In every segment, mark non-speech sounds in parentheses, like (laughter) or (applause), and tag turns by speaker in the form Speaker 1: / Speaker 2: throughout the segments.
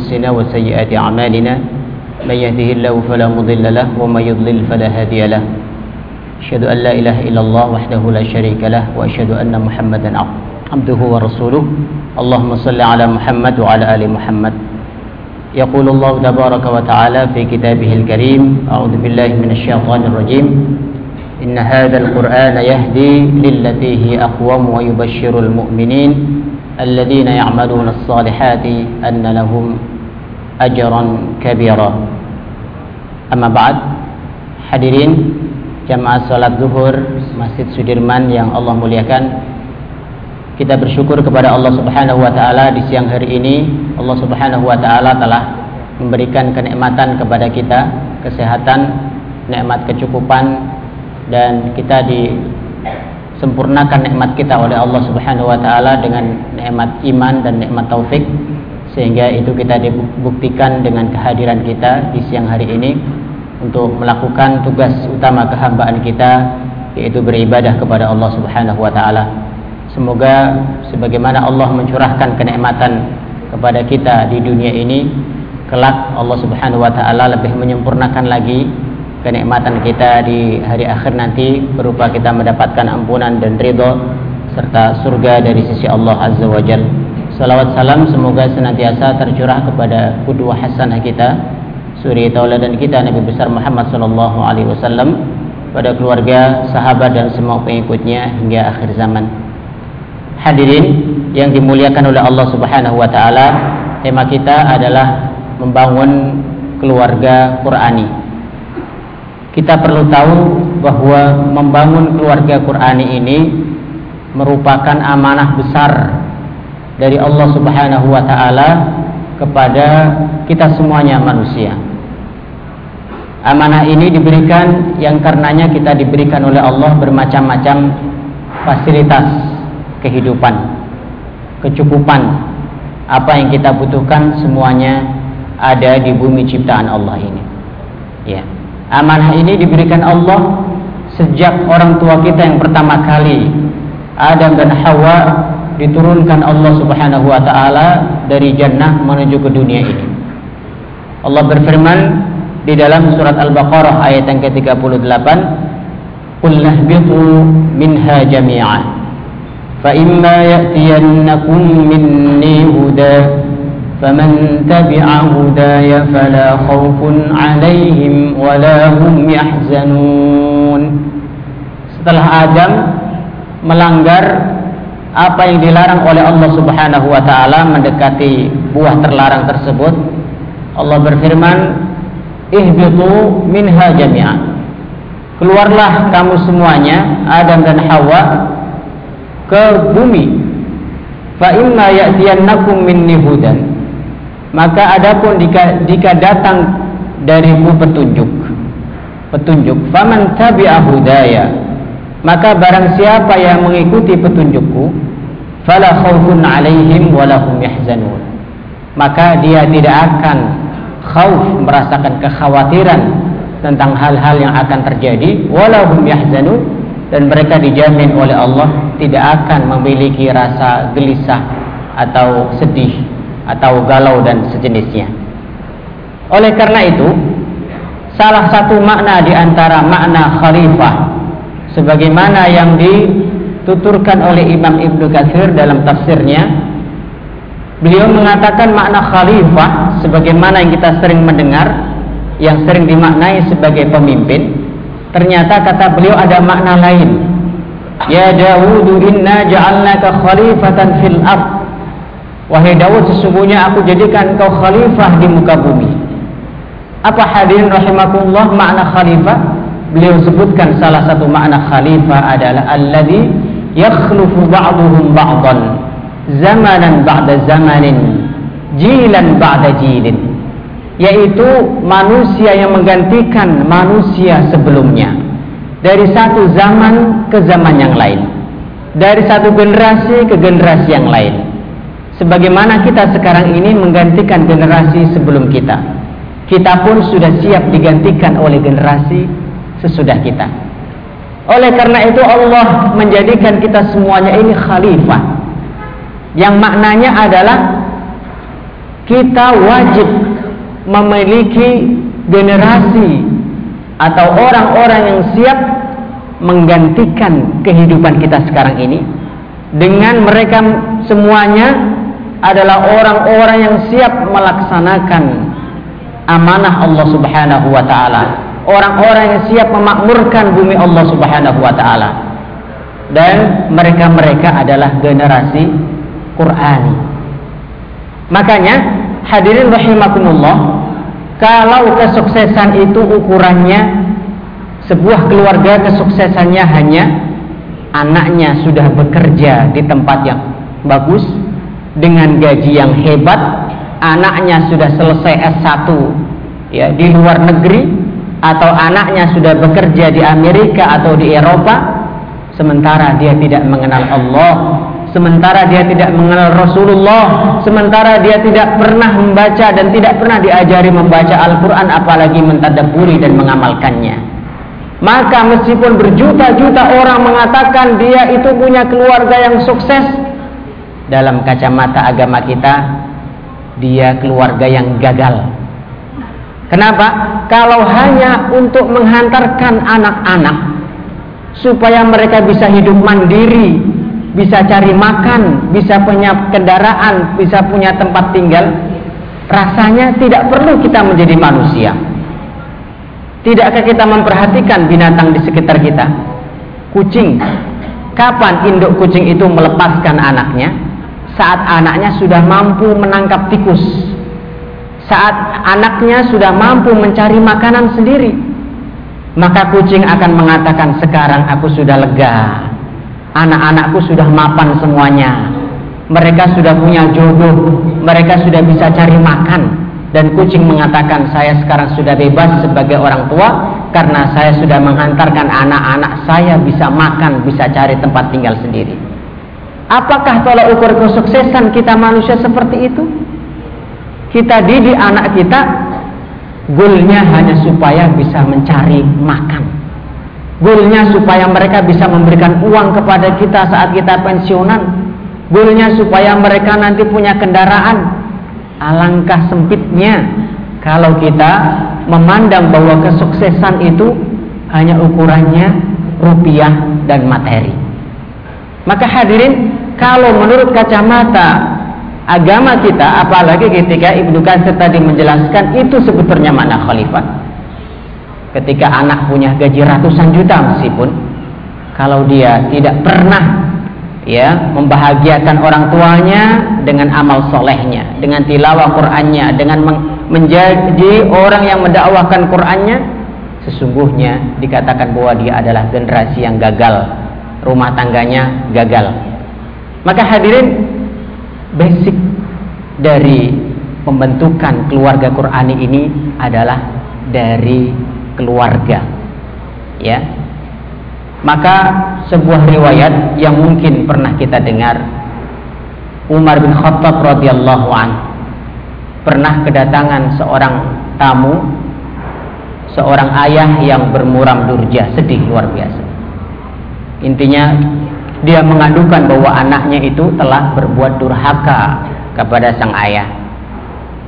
Speaker 1: أنفسنا وسيئات أعمالنا من يهده الله فلا مضل له ومن يضلل فلا هادي له. أشهد أن لا إله إلا الله وحده لا شريك له وأشهد أن محمدا عبده ورسوله. اللهم صل على محمد وعلى آل محمد. يقول الله تبارك وتعالى في كتابه الكريم أعوذ بالله من الشيطان الرجيم. إن هذا القرآن يهدي للتي هي أقوم ويبشر المؤمنين الذين يعملون الصالحات أن لهم أجرا كبيرا أما بعد hadirin jamaah salat zuhur Masjid Sudirman yang Allah muliakan kita bersyukur kepada Allah Subhanahu wa taala di siang hari ini Allah Subhanahu wa taala telah memberikan kenikmatan kepada kita kesehatan nikmat kecukupan dan kita disempurnakan nikmat kita oleh Allah Subhanahu wa taala dengan nikmat iman dan nikmat taufik sehingga itu kita dibuktikan dengan kehadiran kita di siang hari ini untuk melakukan tugas utama kehambaan kita yaitu beribadah kepada Allah Subhanahu wa taala. Semoga sebagaimana Allah mencurahkan kenikmatan kepada kita di dunia ini, kelak Allah Subhanahu wa taala lebih menyempurnakan lagi kenikmatan kita di hari akhir nanti berupa kita mendapatkan ampunan dan ridho serta surga dari sisi Allah Azza wa Jal. Salawat salam semoga senantiasa tercurah kepada kedua hasanah kita, suri tauladan kita Nabi besar Muhammad sallallahu alaihi wasallam pada keluarga, sahabat dan semua pengikutnya hingga akhir zaman. Hadirin yang dimuliakan oleh Allah Subhanahu wa taala, tema kita adalah membangun keluarga Qurani. Kita perlu tahu bahwa membangun keluarga Qurani ini merupakan amanah besar dari Allah Subhanahu wa taala kepada kita semuanya manusia. Amanah ini diberikan yang karenanya kita diberikan oleh Allah bermacam-macam fasilitas kehidupan, kecukupan, apa yang kita butuhkan semuanya ada di bumi ciptaan Allah ini. Ya. Amanah ini diberikan Allah sejak orang tua kita yang pertama kali Adam dan Hawa diturunkan Allah Subhanahu wa taala dari jannah menuju ke dunia ini. Allah berfirman di dalam surat Al-Baqarah ayat yang ke-38, "Qul minha jami'an." فإما يأتينكم مني هدى فمن تبع هداي فلا خوف عليهم ولا هم يحزنون setelah Adam melanggar apa yang dilarang oleh Allah Subhanahu wa taala mendekati buah terlarang tersebut? Allah berfirman ihbitu minha jami'an. Keluarlah kamu semuanya Adam dan Hawa ke bumi. Fa inna ya'tiyannakum minni hudan. Maka adapun jika, jika datang dariku petunjuk. Petunjuk. Faman tabi'a hudaya maka barang siapa yang mengikuti petunjukku fala khaufun alaihim walahum yahzanun maka dia tidak akan khauf merasakan kekhawatiran tentang hal-hal yang akan terjadi walahum yahzanun dan mereka dijamin oleh Allah tidak akan memiliki rasa gelisah atau sedih atau galau dan sejenisnya. Oleh karena itu, salah satu makna di antara makna khalifah sebagaimana yang dituturkan oleh Imam Ibnu Katsir dalam tafsirnya, beliau mengatakan makna khalifah sebagaimana yang kita sering mendengar yang sering dimaknai sebagai pemimpin Ternyata kata beliau ada makna lain. Ya Dawud inna ja'alnaka khalifatan fil ard. Wahai Daud sesungguhnya aku jadikan kau khalifah di muka bumi. Apa hadirin rahimakumullah makna khalifah? Beliau sebutkan salah satu makna khalifah adalah alladhi yakhlufu ba'duhum ba'dan zamanan ba'da zamanin jilan ba'da jilin. Yaitu manusia yang menggantikan manusia sebelumnya. Dari satu zaman ke zaman yang lain. Dari satu generasi ke generasi yang lain. Sebagaimana kita sekarang ini menggantikan generasi sebelum kita. Kita pun sudah siap digantikan oleh generasi sesudah kita oleh karena itu Allah menjadikan kita semuanya ini khalifah yang maknanya adalah kita wajib memiliki generasi atau orang-orang yang siap menggantikan kehidupan kita sekarang ini dengan mereka semuanya adalah orang-orang yang siap melaksanakan amanah Allah Subhanahu wa taala. Orang-orang yang siap memakmurkan bumi Allah Subhanahu wa taala. Dan mereka-mereka adalah generasi Qur'ani. Makanya hadirin rahimakumullah, kalau kesuksesan itu ukurannya sebuah keluarga kesuksesannya hanya anaknya sudah bekerja di tempat yang bagus, dengan gaji yang hebat, anaknya sudah selesai S1 ya di luar negeri atau anaknya sudah bekerja di Amerika atau di Eropa sementara dia tidak mengenal Allah sementara dia tidak mengenal Rasulullah sementara dia tidak pernah membaca dan tidak pernah diajari membaca Al-Quran apalagi mentadaburi dan mengamalkannya maka meskipun berjuta-juta orang mengatakan dia itu punya keluarga yang sukses dalam kacamata agama kita dia keluarga yang gagal. Kenapa? Kalau hanya untuk menghantarkan anak-anak supaya mereka bisa hidup mandiri, bisa cari makan, bisa punya kendaraan, bisa punya tempat tinggal, rasanya tidak perlu kita menjadi manusia. Tidakkah kita memperhatikan binatang di sekitar kita? Kucing. Kapan induk kucing itu melepaskan anaknya? saat anaknya sudah mampu menangkap tikus, saat anaknya sudah mampu mencari makanan sendiri, maka kucing akan mengatakan, "Sekarang aku sudah lega, anak-anakku sudah mapan semuanya, mereka sudah punya jodoh, mereka sudah bisa cari makan." Dan kucing mengatakan, "Saya sekarang sudah bebas sebagai orang tua karena saya sudah menghantarkan anak-anak saya bisa makan, bisa cari tempat tinggal sendiri." Apakah tolak ukur kesuksesan kita manusia seperti itu? Kita didik anak kita goalnya hanya supaya bisa mencari makan. Goalnya supaya mereka bisa memberikan uang kepada kita saat kita pensiunan. Goalnya supaya mereka nanti punya kendaraan. Alangkah sempitnya kalau kita memandang bahwa kesuksesan itu hanya ukurannya rupiah dan materi. Maka hadirin kalau menurut kacamata agama kita apalagi ketika Ibnu Katsir tadi menjelaskan itu sebetulnya mana khalifah. Ketika anak punya gaji ratusan juta meskipun kalau dia tidak pernah ya membahagiakan orang tuanya dengan amal solehnya dengan tilawah Qur'annya dengan menjadi orang yang mendakwahkan Qur'annya sesungguhnya dikatakan bahwa dia adalah generasi yang gagal rumah tangganya gagal. Maka hadirin basic dari pembentukan keluarga Qurani ini adalah dari keluarga. Ya. Maka sebuah riwayat yang mungkin pernah kita dengar Umar bin Khattab radhiyallahu an pernah kedatangan seorang tamu seorang ayah yang bermuram durja sedih luar biasa. Intinya dia mengadukan bahwa anaknya itu telah berbuat durhaka kepada sang ayah.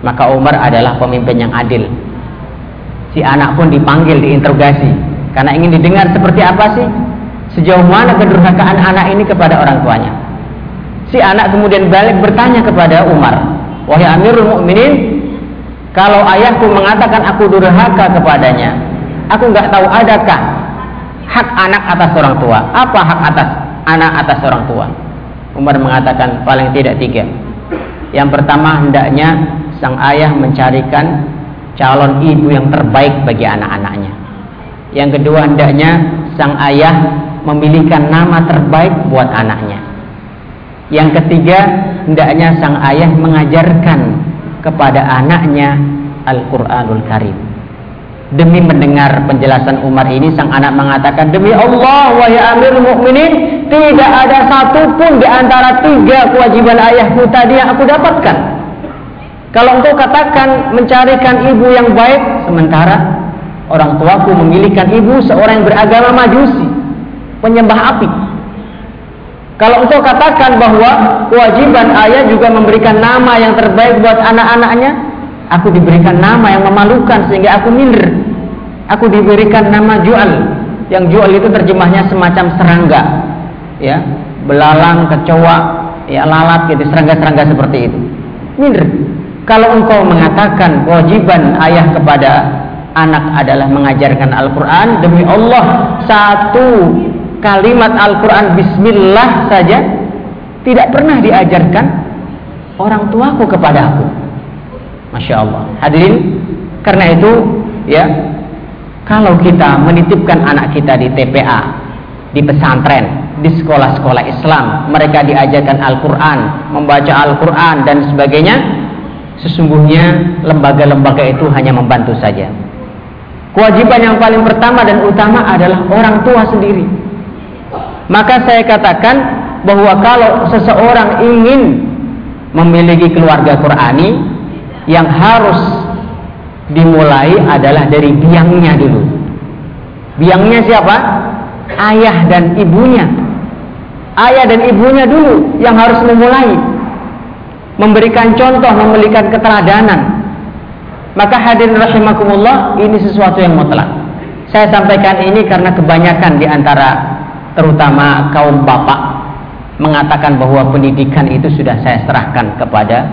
Speaker 1: Maka Umar adalah pemimpin yang adil. Si anak pun dipanggil, diinterogasi. Karena ingin didengar seperti apa sih? Sejauh mana kedurhakaan anak ini kepada orang tuanya. Si anak kemudian balik bertanya kepada Umar. Wahai Amirul Mukminin, kalau ayahku mengatakan aku durhaka kepadanya, aku nggak tahu adakah hak anak atas orang tua? Apa hak atas anak atas orang tua. Umar mengatakan paling tidak tiga. Yang pertama hendaknya sang ayah mencarikan calon ibu yang terbaik bagi anak-anaknya. Yang kedua hendaknya sang ayah memilihkan nama terbaik buat anaknya. Yang ketiga hendaknya sang ayah mengajarkan kepada anaknya Al-Qur'anul Karim Demi mendengar penjelasan Umar ini sang anak mengatakan demi Allah wahai Amir Mukminin tidak ada satupun di antara tiga kewajiban ayahku tadi yang aku dapatkan. Kalau engkau katakan mencarikan ibu yang baik sementara orang tuaku memilihkan ibu seorang yang beragama majusi, penyembah api. Kalau engkau katakan bahwa kewajiban ayah juga memberikan nama yang terbaik buat anak-anaknya, aku diberikan nama yang memalukan sehingga aku minder. Aku diberikan nama jual. Yang jual itu terjemahnya semacam serangga. Ya, belalang, kecoa, ya lalat gitu, serangga-serangga seperti itu. Minder. Kalau engkau mengatakan kewajiban ayah kepada anak adalah mengajarkan Al-Quran demi Allah satu kalimat Al-Quran Bismillah saja tidak pernah diajarkan orang tuaku kepada aku Masya Allah hadirin karena itu ya kalau kita menitipkan anak kita di TPA di pesantren di sekolah-sekolah Islam mereka diajarkan Al-Quran membaca Al-Quran dan sebagainya sesungguhnya lembaga-lembaga itu hanya membantu saja Kewajiban yang paling pertama dan utama adalah orang tua sendiri. Maka saya katakan bahwa kalau seseorang ingin memiliki keluarga Qurani yang harus dimulai adalah dari biangnya dulu. Biangnya siapa? Ayah dan ibunya. Ayah dan ibunya dulu yang harus memulai memberikan contoh, memberikan keteladanan maka hadirin rahimakumullah ini sesuatu yang mutlak. Saya sampaikan ini karena kebanyakan di antara terutama kaum bapak mengatakan bahwa pendidikan itu sudah saya serahkan kepada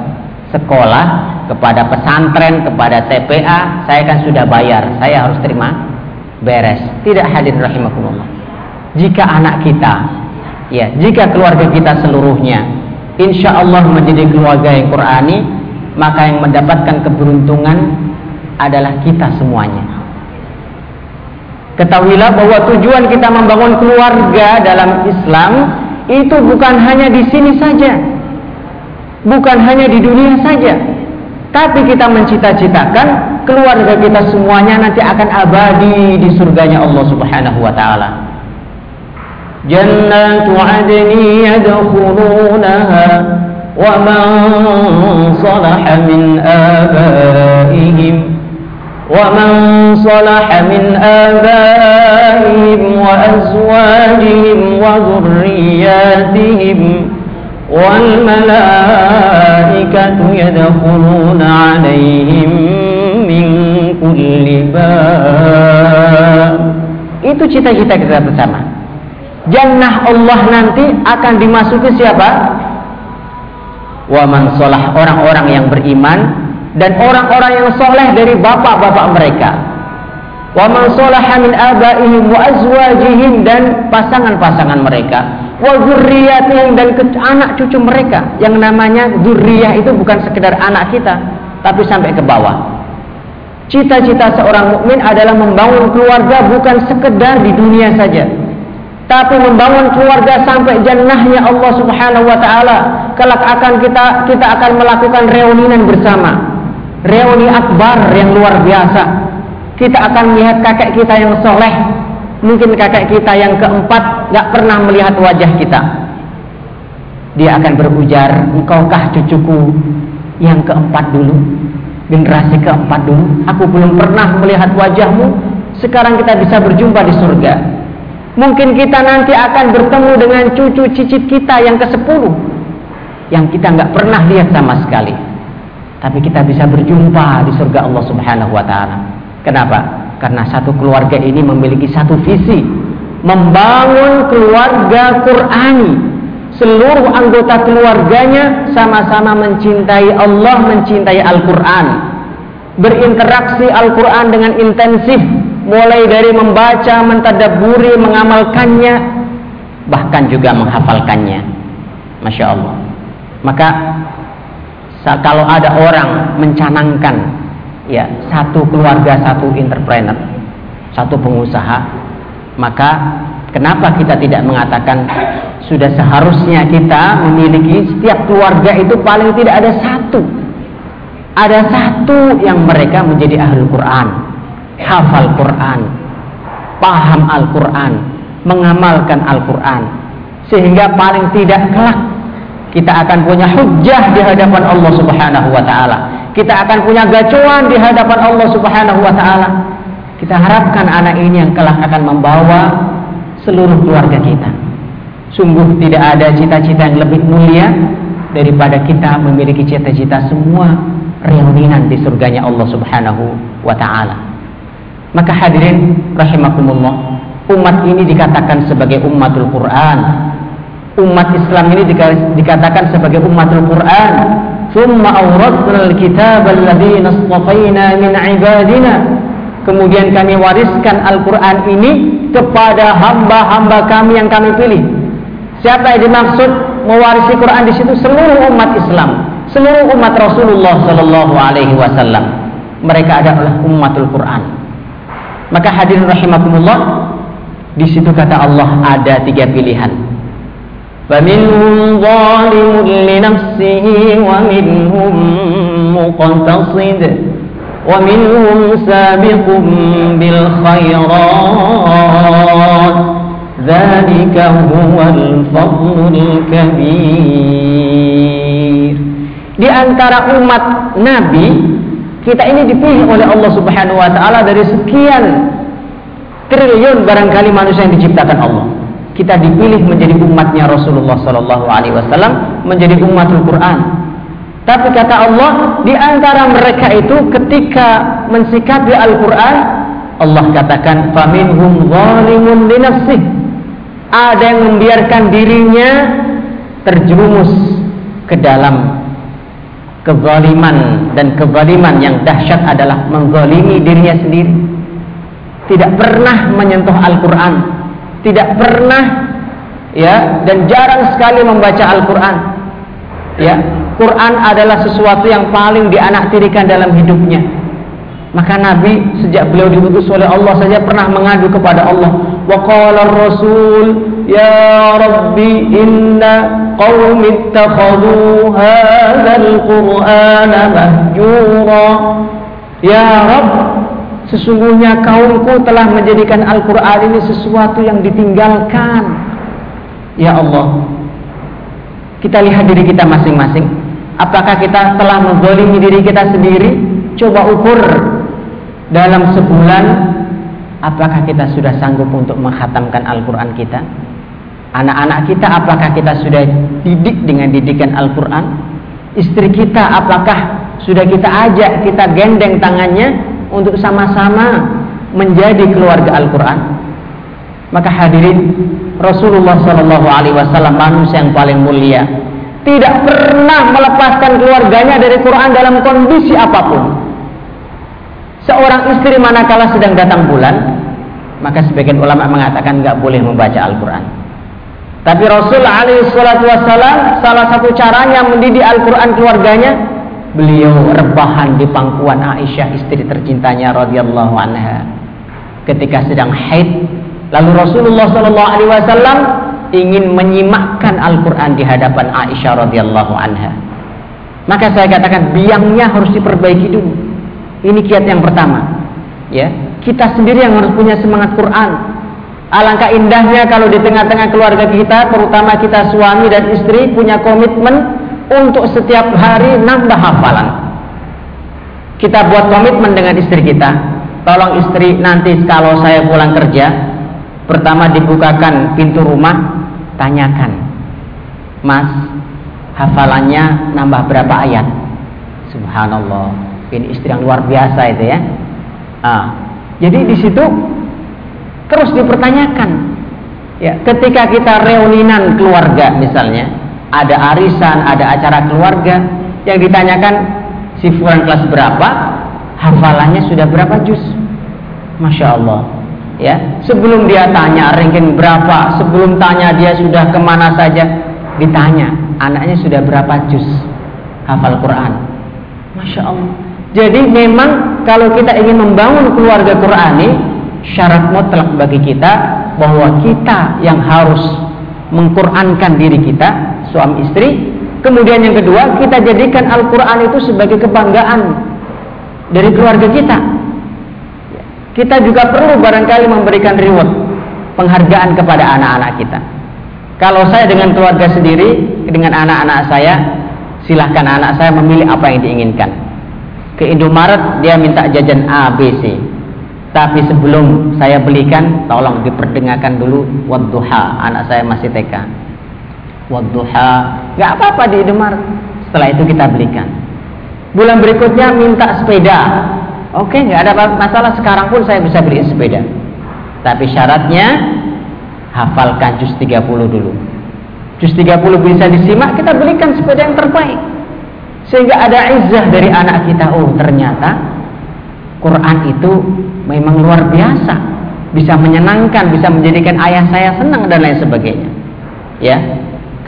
Speaker 1: sekolah, kepada pesantren, kepada TPA, saya kan sudah bayar, saya harus terima beres. Tidak hadirin rahimakumullah. Jika anak kita, ya, jika keluarga kita seluruhnya insya Allah menjadi keluarga yang Qurani, maka yang mendapatkan keberuntungan adalah kita semuanya. Ketahuilah bahwa tujuan kita membangun keluarga dalam Islam itu bukan hanya di sini saja. Bukan hanya di dunia saja. Tapi kita mencita-citakan keluarga kita semuanya nanti akan abadi di surganya Allah Subhanahu wa taala. Jannatu 'adni yadkhulunaha wa man salaha min abaihim wa man salaha min abaihim wa azwajihim wa dhurriyyatihim والملائكة يدخلون عليهم من كل باب itu cita-cita kita bersama Jannah Allah nanti akan dimasuki siapa? wa man solah orang-orang yang beriman dan orang-orang yang soleh dari bapak-bapak mereka wa man solaha min abaihim wa azwajihim dan pasangan-pasangan mereka wa zurriyatihim dan anak cucu mereka yang namanya zurriyah itu bukan sekedar anak kita tapi sampai ke bawah cita-cita seorang mukmin adalah membangun keluarga bukan sekedar di dunia saja tapi membangun keluarga sampai jannahnya Allah Subhanahu wa taala. Kelak akan kita kita akan melakukan reuninan bersama. Reuni akbar yang luar biasa. Kita akan melihat kakek kita yang soleh. Mungkin kakek kita yang keempat gak pernah melihat wajah kita. Dia akan berujar, engkaukah cucuku yang keempat dulu? Generasi keempat dulu. Aku belum pernah melihat wajahmu. Sekarang kita bisa berjumpa di surga. Mungkin kita nanti akan bertemu dengan cucu cicit kita yang ke sepuluh yang kita nggak pernah lihat sama sekali. Tapi kita bisa berjumpa di surga Allah Subhanahu wa taala. Kenapa? Karena satu keluarga ini memiliki satu visi, membangun keluarga Qurani. Seluruh anggota keluarganya sama-sama mencintai Allah, mencintai Al-Qur'an. Berinteraksi Al-Qur'an dengan intensif mulai dari membaca, mentadaburi, mengamalkannya, bahkan juga menghafalkannya. Masya Allah. Maka kalau ada orang mencanangkan ya satu keluarga satu entrepreneur, satu pengusaha, maka kenapa kita tidak mengatakan sudah seharusnya kita memiliki setiap keluarga itu paling tidak ada satu ada satu yang mereka menjadi ahli Quran hafal Quran, paham Al-Quran, mengamalkan Al-Quran. Sehingga paling tidak kelak kita akan punya hujah di hadapan Allah Subhanahu wa taala. Kita akan punya gacuan di hadapan Allah Subhanahu wa taala. Kita harapkan anak ini yang kelak akan membawa seluruh keluarga kita. Sungguh tidak ada cita-cita yang lebih mulia daripada kita memiliki cita-cita semua reuninan di surganya Allah Subhanahu wa taala. Maka hadirin rahimakumullah, umat ini dikatakan sebagai umatul Quran. Umat Islam ini dikatakan sebagai umatul Quran. Thumma awrathna al-kitab alladhi nasfafayna min ibadina. Kemudian kami wariskan Al-Quran ini kepada hamba-hamba kami yang kami pilih Siapa yang dimaksud mewarisi Quran di situ seluruh umat Islam, seluruh umat Rasulullah Sallallahu Alaihi Wasallam. Mereka adalah umatul Quran. Maka hadirin rahimakumullah, di situ kata Allah ada tiga pilihan. فمنهم ظالم لنفسه ومنهم مقتصد ومنهم سابق بالخيرات ذلك هو الفضل الكبير di antara umat Nabi kita ini dipilih oleh Allah Subhanahu wa taala dari sekian triliun barangkali manusia yang diciptakan Allah. Kita dipilih menjadi umatnya Rasulullah sallallahu alaihi wasallam, menjadi umatul Quran. Tapi kata Allah, di antara mereka itu ketika mensikapi Al-Qur'an, Allah katakan faminhum zalimun li nafsihi ada yang membiarkan dirinya terjerumus ke dalam kezaliman dan kezaliman yang dahsyat adalah menzalimi dirinya sendiri. Tidak pernah menyentuh Al-Quran tidak pernah ya dan jarang sekali membaca Al-Quran ya Quran adalah sesuatu yang paling dianaktirikan dalam hidupnya maka Nabi sejak beliau diutus oleh Allah saja pernah mengadu kepada Allah. Wa qala Rasul, "Ya Rabbi, inna qaumi ittakhadhu hadzal Qur'ana mahjura." Ya Rabb, sesungguhnya kaumku telah menjadikan Al-Qur'an ini sesuatu yang ditinggalkan. Ya Allah, kita lihat diri kita masing-masing. Apakah kita telah menzalimi diri kita sendiri? Coba ukur dalam sebulan apakah kita sudah sanggup untuk menghatamkan Al-Quran kita? Anak-anak kita apakah kita sudah didik dengan didikan Al-Quran? Istri kita apakah sudah kita ajak, kita gendeng tangannya untuk sama-sama menjadi keluarga Al-Quran? Maka hadirin Rasulullah Shallallahu Alaihi Wasallam manusia yang paling mulia tidak pernah melepaskan keluarganya dari Quran dalam kondisi apa pun. Seorang istri manakala sedang datang bulan, maka sebagian ulama mengatakan nggak boleh membaca Al-Quran. Tapi Rasul alaihi wassalam salah satu caranya mendidik Al-Quran keluarganya, beliau rebahan di pangkuan Aisyah istri tercintanya radhiyallahu anha. Ketika sedang haid, lalu Rasulullah sallallahu alaihi wasallam ingin menyimakkan Al-Quran di hadapan Aisyah radhiyallahu anha. Maka saya katakan biangnya harus diperbaiki dulu. Ini kiat yang pertama. Ya, kita sendiri yang harus punya semangat Quran. Alangkah indahnya kalau di tengah-tengah keluarga kita, terutama kita suami dan istri punya komitmen untuk setiap hari nambah hafalan. Kita buat komitmen dengan istri kita. Tolong istri nanti kalau saya pulang kerja, pertama dibukakan pintu rumah, tanyakan. Mas, hafalannya nambah berapa ayat? Subhanallah ini istri yang luar biasa itu ya. Ah, jadi di situ terus dipertanyakan. Ya, ketika kita reuninan keluarga misalnya, ada arisan, ada acara keluarga yang ditanyakan si fulan kelas berapa, hafalannya sudah berapa juz? Masya Allah. Ya, sebelum dia tanya ranking berapa, sebelum tanya dia sudah ke mana saja, ditanya anaknya sudah berapa juz hafal Quran. Masya Allah. Jadi memang kalau kita ingin membangun keluarga Qurani, syarat mutlak bagi kita bahwa kita yang harus mengqurankan diri kita, suami istri. Kemudian yang kedua, kita jadikan Al-Quran itu sebagai kebanggaan dari keluarga kita. Kita juga perlu barangkali memberikan reward, penghargaan kepada anak-anak kita. Kalau saya dengan keluarga sendiri, dengan anak-anak saya, silahkan anak saya memilih apa yang diinginkan ke Indomaret dia minta jajan A B C Tapi sebelum saya belikan, tolong diperdengarkan dulu wadduha. Anak saya masih TK. Wadduha, nggak apa-apa di Indomaret. Setelah itu kita belikan. Bulan berikutnya minta sepeda. Oke, nggak ada masalah. Sekarang pun saya bisa beli sepeda. Tapi syaratnya hafalkan juz 30 dulu. Juz 30 bisa disimak, kita belikan sepeda yang terbaik. Sehingga ada izah dari anak kita. Oh, ternyata Quran itu memang luar biasa, bisa menyenangkan, bisa menjadikan ayah saya senang dan lain sebagainya. Ya.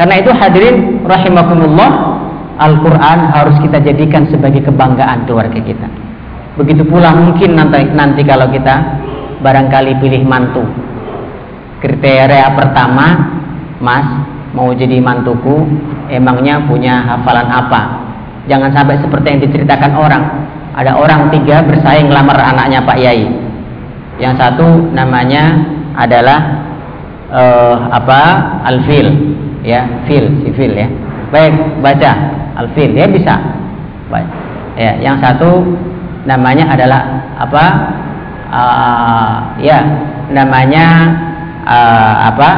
Speaker 1: Karena itu hadirin rahimakumullah, Al-Qur'an harus kita jadikan sebagai kebanggaan keluarga kita. Begitu pula mungkin nanti nanti kalau kita barangkali pilih mantu. Kriteria pertama, Mas, mau jadi mantuku, emangnya punya hafalan apa? Jangan sampai seperti yang diceritakan orang ada orang tiga bersaing lamar anaknya Pak Yai. Yang satu namanya adalah uh, apa? Alfil, ya, fil, si fil ya. Baik, baca Alfil, dia bisa. Baik. Ya, yang satu namanya adalah apa? Uh, ya, namanya uh, apa?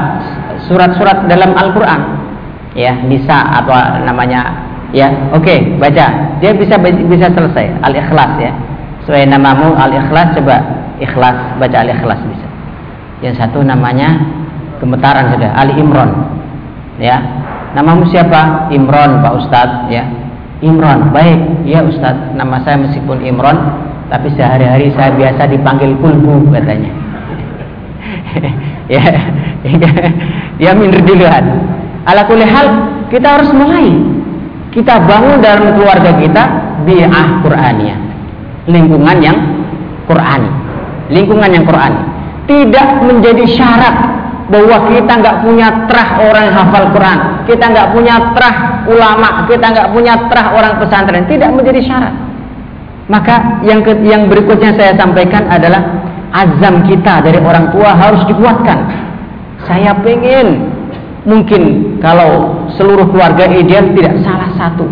Speaker 1: Surat-surat dalam Al-Qur'an. Ya, bisa apa namanya Ya, oke, okay, baca. Dia bisa bisa selesai. Al-Ikhlas ya. Sesuai namamu Al-Ikhlas coba Ikhlas, baca Al-Ikhlas bisa. Yang satu namanya gemetaran sudah Ali Imron. Ya. Namamu siapa? Imron, Pak Ustadz ya. Imron, baik. Ya Ustadz, nama saya meskipun Imron, tapi sehari-hari saya biasa dipanggil Kulbu katanya. (laughs) ya, dia minder duluan. Ala hal, kita harus mulai kita bangun dalam keluarga kita bi'ah Qur'aniyah. Lingkungan yang Qur'ani. Lingkungan yang Qur'ani. Tidak menjadi syarat bahwa kita nggak punya terah orang hafal Quran, kita nggak punya terah ulama, kita nggak punya terah orang pesantren, tidak menjadi syarat. Maka yang ke, yang berikutnya saya sampaikan adalah azam kita dari orang tua harus dikuatkan. Saya pengen mungkin kalau seluruh keluarga ideal tidak salah satu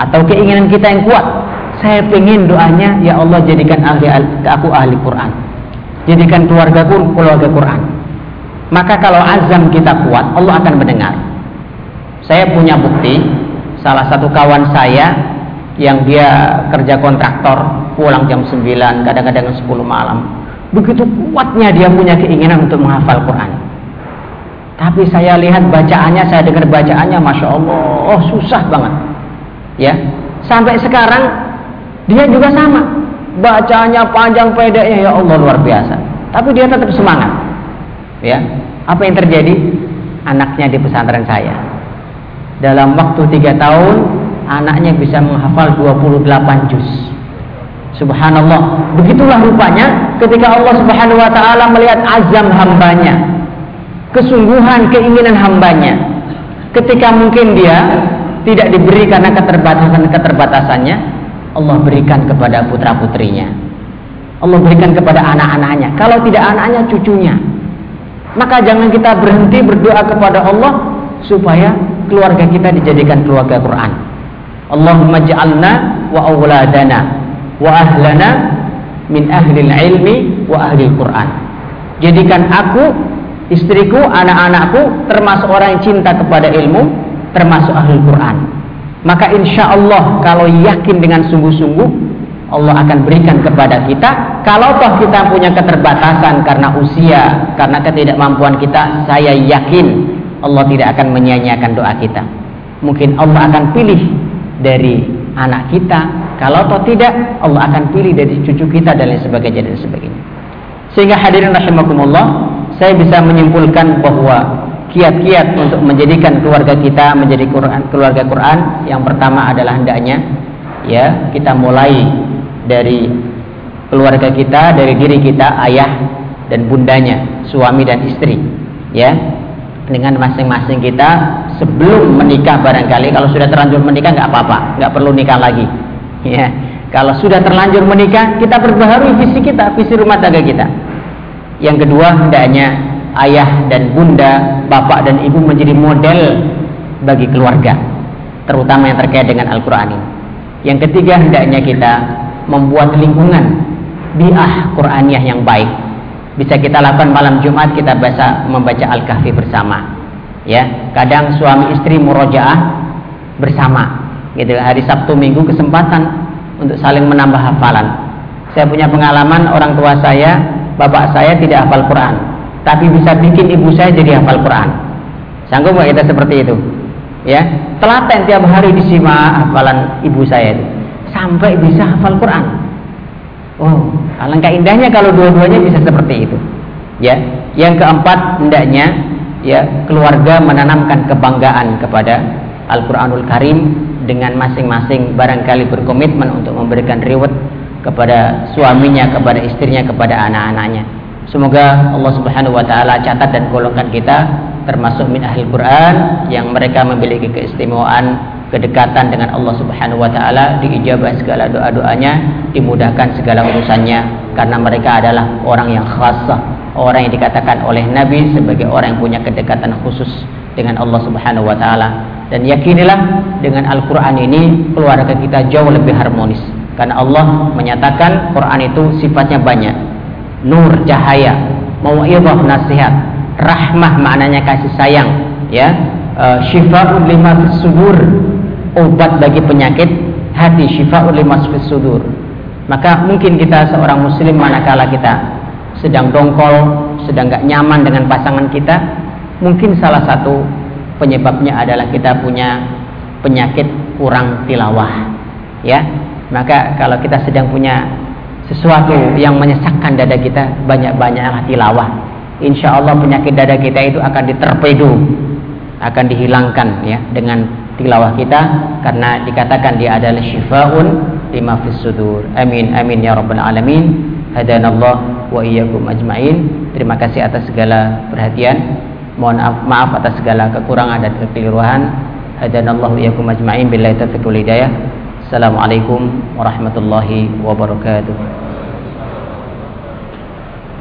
Speaker 1: atau keinginan kita yang kuat saya ingin doanya ya Allah jadikan ahli aku ahli Quran jadikan keluargaku keluarga Quran maka kalau azam kita kuat Allah akan mendengar saya punya bukti salah satu kawan saya yang dia kerja kontraktor pulang jam 9 kadang-kadang 10 malam begitu kuatnya dia punya keinginan untuk menghafal Quran tapi saya lihat bacaannya, saya dengar bacaannya, masya Allah, oh susah banget. Ya, sampai sekarang dia juga sama. Bacanya panjang pendeknya, ya Allah luar biasa. Tapi dia tetap semangat. Ya, apa yang terjadi? Anaknya di pesantren saya. Dalam waktu tiga tahun, anaknya bisa menghafal 28 juz. Subhanallah. Begitulah rupanya ketika Allah Subhanahu wa taala melihat azam hambanya kesungguhan keinginan hambanya ketika mungkin dia tidak diberi karena keterbatasan-keterbatasannya Allah berikan kepada putra-putrinya Allah berikan kepada anak-anaknya kalau tidak anaknya cucunya maka jangan kita berhenti berdoa kepada Allah supaya keluarga kita dijadikan keluarga Quran Allahumma ja'alna wa awladana wa ahlana min ahli ilmi wa ahli Quran jadikan aku istriku, anak-anakku termasuk orang yang cinta kepada ilmu, termasuk ahli Quran. Maka insya Allah kalau yakin dengan sungguh-sungguh Allah akan berikan kepada kita. Kalau toh kita punya keterbatasan karena usia, karena ketidakmampuan kita, saya yakin Allah tidak akan menyia-nyiakan doa kita. Mungkin Allah akan pilih dari anak kita. Kalau toh tidak, Allah akan pilih dari cucu kita dan lain sebagainya dan sebagainya. Sehingga hadirin rahimakumullah, saya bisa menyimpulkan bahwa kiat-kiat untuk menjadikan keluarga kita menjadi keluarga Quran yang pertama adalah hendaknya ya kita mulai dari keluarga kita dari diri kita ayah dan bundanya suami dan istri ya. Dengan masing-masing kita sebelum menikah barangkali kalau sudah terlanjur menikah nggak apa-apa nggak perlu nikah lagi ya. Kalau sudah terlanjur menikah kita perbaharui visi kita visi rumah tangga kita. Yang kedua, hendaknya ayah dan bunda, bapak dan ibu menjadi model bagi keluarga, terutama yang terkait dengan Al-Quran ini. Yang ketiga, hendaknya kita membuat lingkungan biah Qur'aniyah yang baik. Bisa kita lakukan malam Jumat kita baca membaca Al-Kahfi bersama. Ya, kadang suami istri murojaah bersama. Gitu. Hari Sabtu Minggu kesempatan untuk saling menambah hafalan. Saya punya pengalaman orang tua saya, bapak saya tidak hafal Quran, tapi bisa bikin ibu saya jadi hafal Quran. Sanggup nggak kita seperti itu? Ya, telaten tiap hari disimak hafalan ibu saya itu sampai bisa hafal Quran. Oh, alangkah indahnya kalau dua-duanya bisa seperti itu. Ya, yang keempat hendaknya ya keluarga menanamkan kebanggaan kepada Al-Qur'anul Karim dengan masing-masing barangkali berkomitmen untuk memberikan reward kepada suaminya, kepada istrinya, kepada anak-anaknya. Semoga Allah Subhanahu wa taala catat dan golongkan kita termasuk min ahli Quran yang mereka memiliki keistimewaan kedekatan dengan Allah Subhanahu wa taala, diijabah segala doa-doanya, dimudahkan segala urusannya karena mereka adalah orang yang khasah, orang yang dikatakan oleh Nabi sebagai orang yang punya kedekatan khusus dengan Allah Subhanahu wa taala. Dan yakinilah dengan Al-Qur'an ini keluarga kita jauh lebih harmonis karena Allah menyatakan Quran itu sifatnya banyak. Nur, cahaya, mau'izah, nasihat, rahmah maknanya kasih sayang, ya. Uh, Syifaa'un lima sudur obat bagi penyakit hati syifaul limas sudur. Maka mungkin kita seorang muslim manakala kita sedang dongkol sedang gak nyaman dengan pasangan kita mungkin salah satu penyebabnya adalah kita punya penyakit kurang tilawah ya. Maka kalau kita sedang punya sesuatu yang menyesakkan dada kita banyak-banyaklah tilawah. Insya Allah penyakit dada kita itu akan diterpedu akan dihilangkan ya dengan tilawah kita karena dikatakan dia adalah syifaun lima fis sudur. Amin amin ya rabbal alamin. Hadanallah wa iyyakum ajmain. Terima kasih atas segala perhatian. Mohon maaf atas segala kekurangan dan kekeliruan. Hadanallah wa iyyakum ajmain billahi taufiq wal hidayah. Assalamualaikum warahmatullahi wabarakatuh.